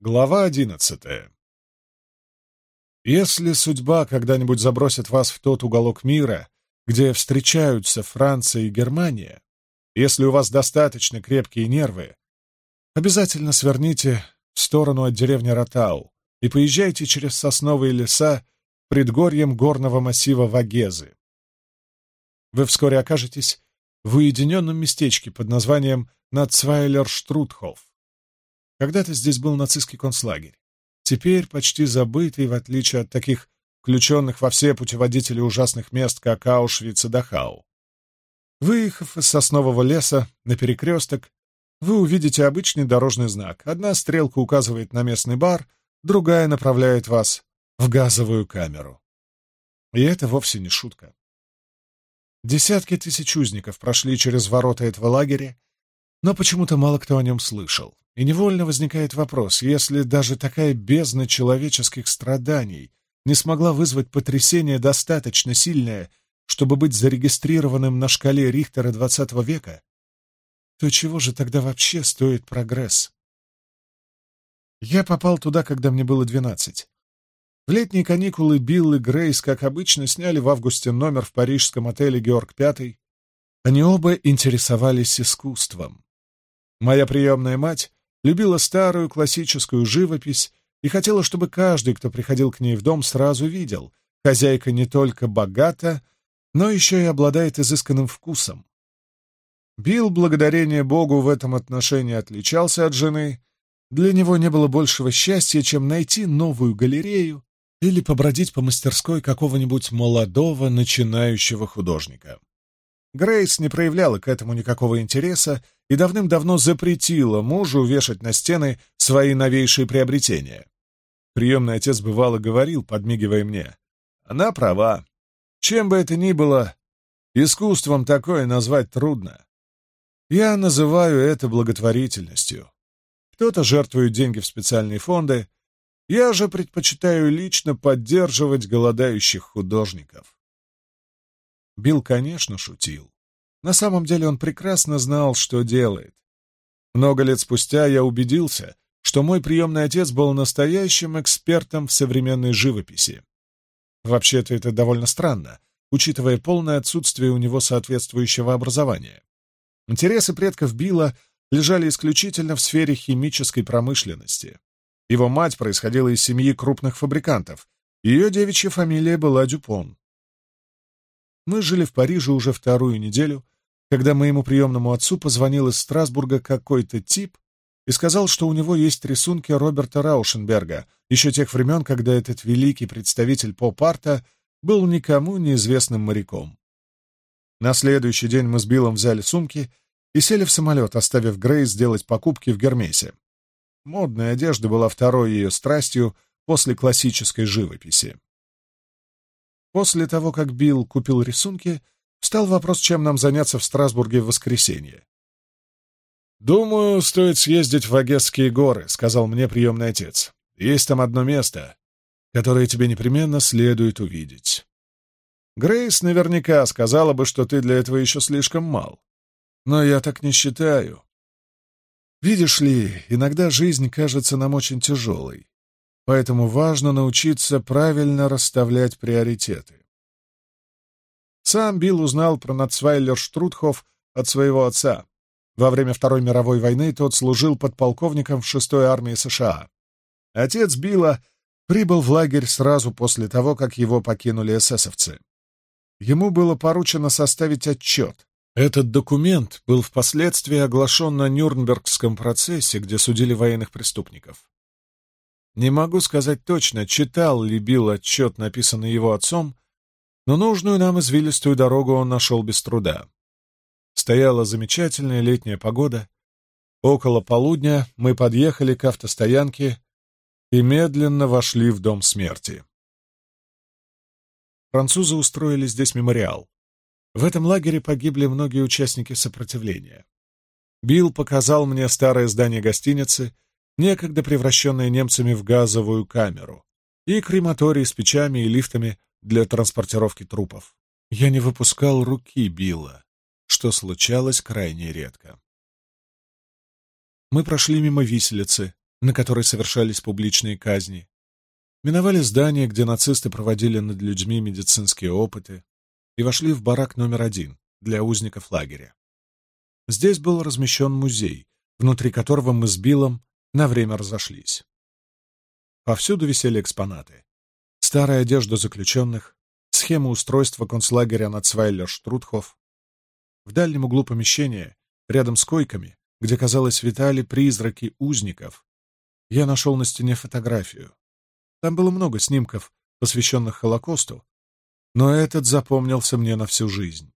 Глава одиннадцатая. Если судьба когда-нибудь забросит вас в тот уголок мира, где встречаются Франция и Германия, если у вас достаточно крепкие нервы, обязательно сверните в сторону от деревни Ротау и поезжайте через сосновые леса предгорьем горного массива Вагезы. Вы вскоре окажетесь в уединенном местечке под названием Нацвайлер-Штрутхоф, когда-то здесь был нацистский концлагерь. Теперь почти забытый, в отличие от таких включенных во все путеводители ужасных мест, как Аушвиц и Дахау. Выехав из соснового леса на перекресток, вы увидите обычный дорожный знак. Одна стрелка указывает на местный бар, другая направляет вас в газовую камеру. И это вовсе не шутка. Десятки тысяч узников прошли через ворота этого лагеря, но почему-то мало кто о нем слышал. И невольно возникает вопрос, если даже такая бездна человеческих страданий не смогла вызвать потрясение достаточно сильное, чтобы быть зарегистрированным на шкале Рихтера XX века, то чего же тогда вообще стоит прогресс? Я попал туда, когда мне было двенадцать. В летние каникулы Билл и Грейс, как обычно, сняли в августе номер в парижском отеле «Георг V». Они оба интересовались искусством. Моя приемная мать любила старую классическую живопись и хотела, чтобы каждый, кто приходил к ней в дом, сразу видел, хозяйка не только богата, но еще и обладает изысканным вкусом. Билл, благодарение Богу, в этом отношении отличался от жены. Для него не было большего счастья, чем найти новую галерею или побродить по мастерской какого-нибудь молодого начинающего художника. Грейс не проявляла к этому никакого интереса, и давным-давно запретила мужу вешать на стены свои новейшие приобретения. Приемный отец бывало говорил, подмигивая мне, «Она права. Чем бы это ни было, искусством такое назвать трудно. Я называю это благотворительностью. Кто-то жертвует деньги в специальные фонды, я же предпочитаю лично поддерживать голодающих художников». Билл, конечно, шутил. На самом деле он прекрасно знал, что делает. Много лет спустя я убедился, что мой приемный отец был настоящим экспертом в современной живописи. Вообще-то это довольно странно, учитывая полное отсутствие у него соответствующего образования. Интересы предков Билла лежали исключительно в сфере химической промышленности. Его мать происходила из семьи крупных фабрикантов. Ее девичья фамилия была Дюпон. Мы жили в Париже уже вторую неделю, когда моему приемному отцу позвонил из Страсбурга какой-то тип и сказал, что у него есть рисунки Роберта Раушенберга, еще тех времен, когда этот великий представитель поп-арта был никому неизвестным моряком. На следующий день мы с Биллом взяли сумки и сели в самолет, оставив Грейс сделать покупки в Гермесе. Модная одежда была второй ее страстью после классической живописи. После того, как Билл купил рисунки, Стал вопрос, чем нам заняться в Страсбурге в воскресенье. «Думаю, стоит съездить в Агесские горы», — сказал мне приемный отец. «Есть там одно место, которое тебе непременно следует увидеть». Грейс наверняка сказала бы, что ты для этого еще слишком мал. Но я так не считаю. Видишь ли, иногда жизнь кажется нам очень тяжелой, поэтому важно научиться правильно расставлять приоритеты. Сам Билл узнал про Нацвайлер Штрудхов от своего отца. Во время Второй мировой войны тот служил подполковником в 6-й армии США. Отец Билла прибыл в лагерь сразу после того, как его покинули эсэсовцы. Ему было поручено составить отчет. Этот документ был впоследствии оглашен на Нюрнбергском процессе, где судили военных преступников. Не могу сказать точно, читал ли Билл отчет, написанный его отцом, но нужную нам извилистую дорогу он нашел без труда. Стояла замечательная летняя погода. Около полудня мы подъехали к автостоянке и медленно вошли в дом смерти. Французы устроили здесь мемориал. В этом лагере погибли многие участники сопротивления. Билл показал мне старое здание гостиницы, некогда превращенное немцами в газовую камеру, и крематорий с печами и лифтами для транспортировки трупов. Я не выпускал руки Билла, что случалось крайне редко. Мы прошли мимо виселицы, на которой совершались публичные казни, миновали здание, где нацисты проводили над людьми медицинские опыты, и вошли в барак номер один для узников лагеря. Здесь был размещен музей, внутри которого мы с Биллом на время разошлись. Повсюду висели экспонаты старая одежда заключенных, схема устройства концлагеря Нацвайлер-Штрудхоф. В дальнем углу помещения, рядом с койками, где, казалось, витали призраки узников, я нашел на стене фотографию. Там было много снимков, посвященных Холокосту, но этот запомнился мне на всю жизнь.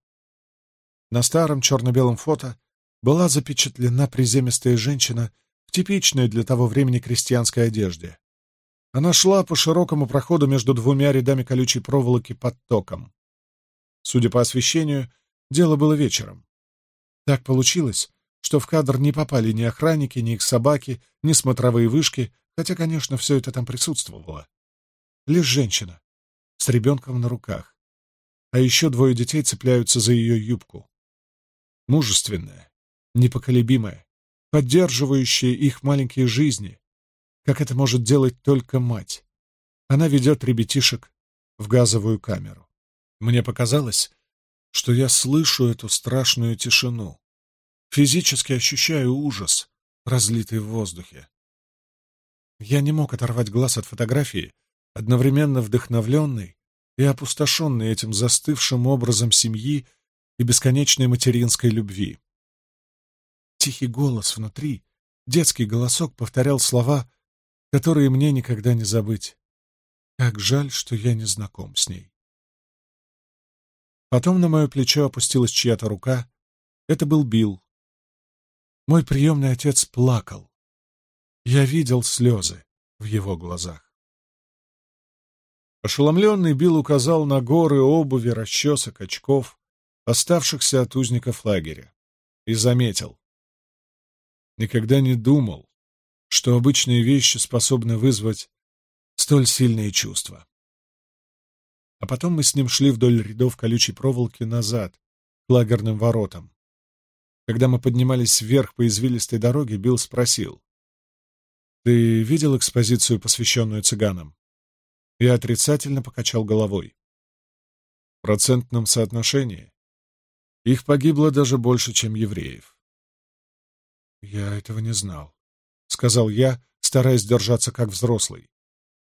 На старом черно-белом фото была запечатлена приземистая женщина в типичной для того времени крестьянской одежде, она шла по широкому проходу между двумя рядами колючей проволоки под током. Судя по освещению, дело было вечером. Так получилось, что в кадр не попали ни охранники, ни их собаки, ни смотровые вышки, хотя, конечно, все это там присутствовало. Лишь женщина с ребенком на руках. А еще двое детей цепляются за ее юбку. Мужественная, непоколебимая, поддерживающая их маленькие жизни, как это может делать только мать. Она ведет ребятишек в газовую камеру. Мне показалось, что я слышу эту страшную тишину. Физически ощущаю ужас, разлитый в воздухе. Я не мог оторвать глаз от фотографии, одновременно вдохновленный и опустошенный этим застывшим образом семьи и бесконечной материнской любви. Тихий голос внутри, детский голосок повторял слова которые мне никогда не забыть. Как жаль, что я не знаком с ней. Потом на мое плечо опустилась чья-то рука. Это был Билл. Мой приемный отец плакал. Я видел слезы в его глазах. Ошеломленный Билл указал на горы обуви, расчесок, очков, оставшихся от узников лагеря, и заметил. Никогда не думал, что обычные вещи способны вызвать столь сильные чувства. А потом мы с ним шли вдоль рядов колючей проволоки назад, к лагерным воротам. Когда мы поднимались вверх по извилистой дороге, Билл спросил. «Ты видел экспозицию, посвященную цыганам?» Я отрицательно покачал головой. В процентном соотношении их погибло даже больше, чем евреев. Я этого не знал сказал я, стараясь держаться как взрослый.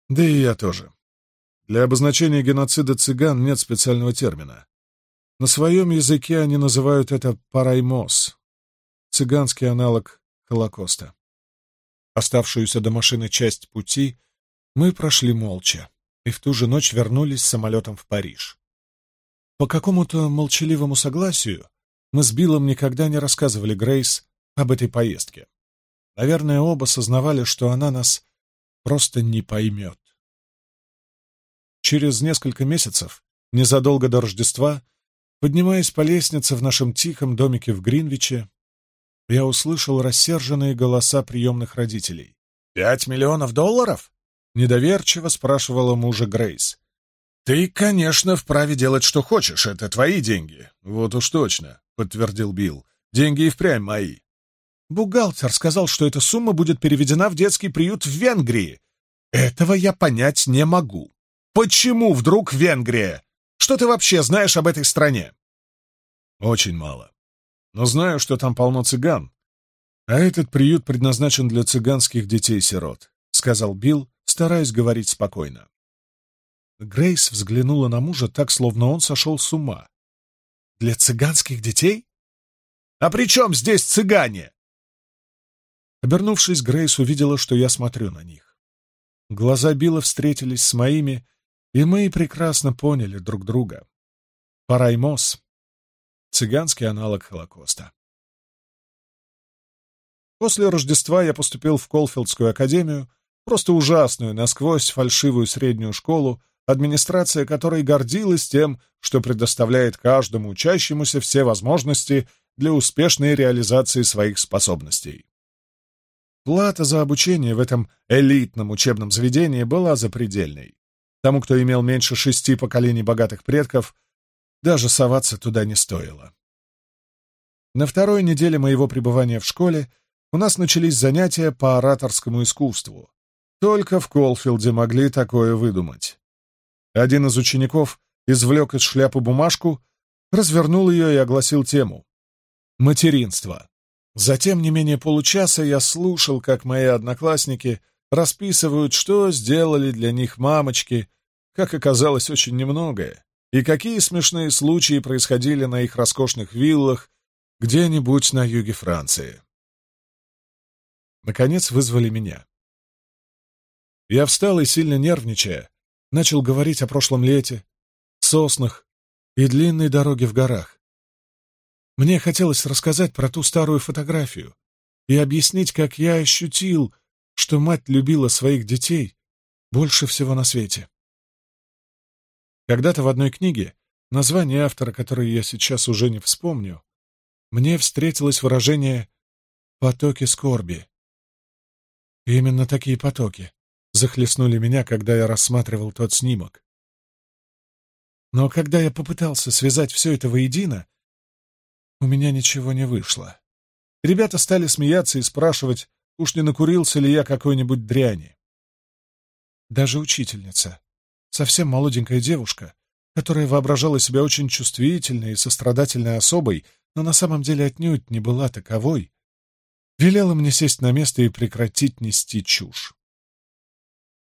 Да и я тоже. Для обозначения геноцида цыган нет специального термина. На своем языке они называют это параймос, цыганский аналог Холокоста. Оставшуюся до машины часть пути мы прошли молча и в ту же ночь вернулись самолетом в Париж. По какому-то молчаливому согласию мы с Биллом никогда не рассказывали Грейс об этой поездке. Наверное, оба сознавали, что она нас просто не поймет. Через несколько месяцев, незадолго до Рождества, поднимаясь по лестнице в нашем тихом домике в Гринвиче, я услышал рассерженные голоса приемных родителей. «Пять миллионов долларов?» — недоверчиво спрашивала мужа Грейс. «Ты, конечно, вправе делать, что хочешь, это твои деньги». «Вот уж точно», — подтвердил Билл. «Деньги и впрямь мои. Бухгалтер сказал, что эта сумма будет переведена в детский приют в Венгрии. Этого я понять не могу. Почему вдруг Венгрия? Что ты вообще знаешь об этой стране? Очень мало. Но знаю, что там полно цыган. А этот приют предназначен для цыганских детей-сирот, сказал Билл, стараясь говорить спокойно. Грейс взглянула на мужа так, словно он сошел с ума. Для цыганских детей? А при чем здесь цыгане? Обернувшись, Грейс увидела, что я смотрю на них. Глаза Билла встретились с моими, и мы прекрасно поняли друг друга. Параймос — цыганский аналог Холокоста. После Рождества я поступил в Колфилдскую академию, просто ужасную, насквозь фальшивую среднюю школу, администрация которой гордилась тем, что предоставляет каждому учащемуся все возможности для успешной реализации своих способностей. Плата за обучение в этом элитном учебном заведении была запредельной. Тому, кто имел меньше шести поколений богатых предков, даже соваться туда не стоило. На второй неделе моего пребывания в школе у нас начались занятия по ораторскому искусству. Только в Колфилде могли такое выдумать. Один из учеников извлек из шляпы бумажку, развернул ее и огласил тему. Материнство. Затем не менее получаса я слушал, как мои одноклассники расписывают, что сделали для них мамочки, как оказалось, очень немногое, и какие смешные случаи происходили на их роскошных виллах где-нибудь на юге Франции. Наконец вызвали меня. Я встал и, сильно нервничая, начал говорить о прошлом лете, соснах и длинной дороге в горах, мне хотелось рассказать про ту старую фотографию и объяснить, как я ощутил, что мать любила своих детей больше всего на свете. Когда-то в одной книге, название автора которой я сейчас уже не вспомню, мне встретилось выражение «потоки скорби». И именно такие потоки захлестнули меня, когда я рассматривал тот снимок. Но когда я попытался связать все это воедино, у меня ничего не вышло. Ребята стали смеяться и спрашивать, уж не накурился ли я какой-нибудь дряни. Даже учительница, совсем молоденькая девушка, которая воображала себя очень чувствительной и сострадательной особой, но на самом деле отнюдь не была таковой, велела мне сесть на место и прекратить нести чушь.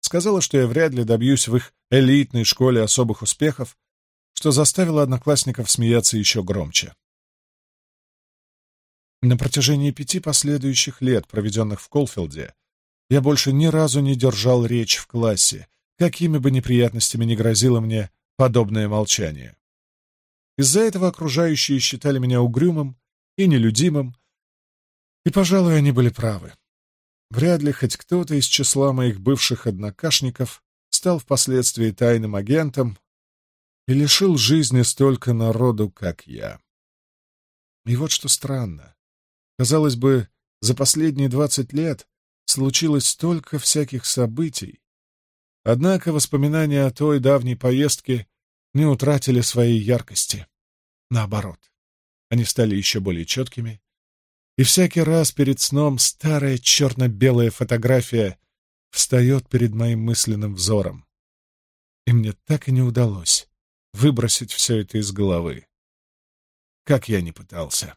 Сказала, что я вряд ли добьюсь в их элитной школе особых успехов, что заставило одноклассников смеяться еще громче. На протяжении пяти последующих лет, проведенных в Колфилде, я больше ни разу не держал речь в классе, какими бы неприятностями не грозило мне подобное молчание. Из-за этого окружающие считали меня угрюмым и нелюдимым, и, пожалуй, они были правы. Вряд ли хоть кто-то из числа моих бывших однокашников стал впоследствии тайным агентом и лишил жизни столько народу, как я. И вот что странно. Казалось бы, за последние двадцать лет случилось столько всяких событий. Однако воспоминания о той давней поездке не утратили своей яркости. Наоборот, они стали еще более четкими, и всякий раз перед сном старая черно-белая фотография встает перед моим мысленным взором. И мне так и не удалось выбросить все это из головы. Как я не пытался.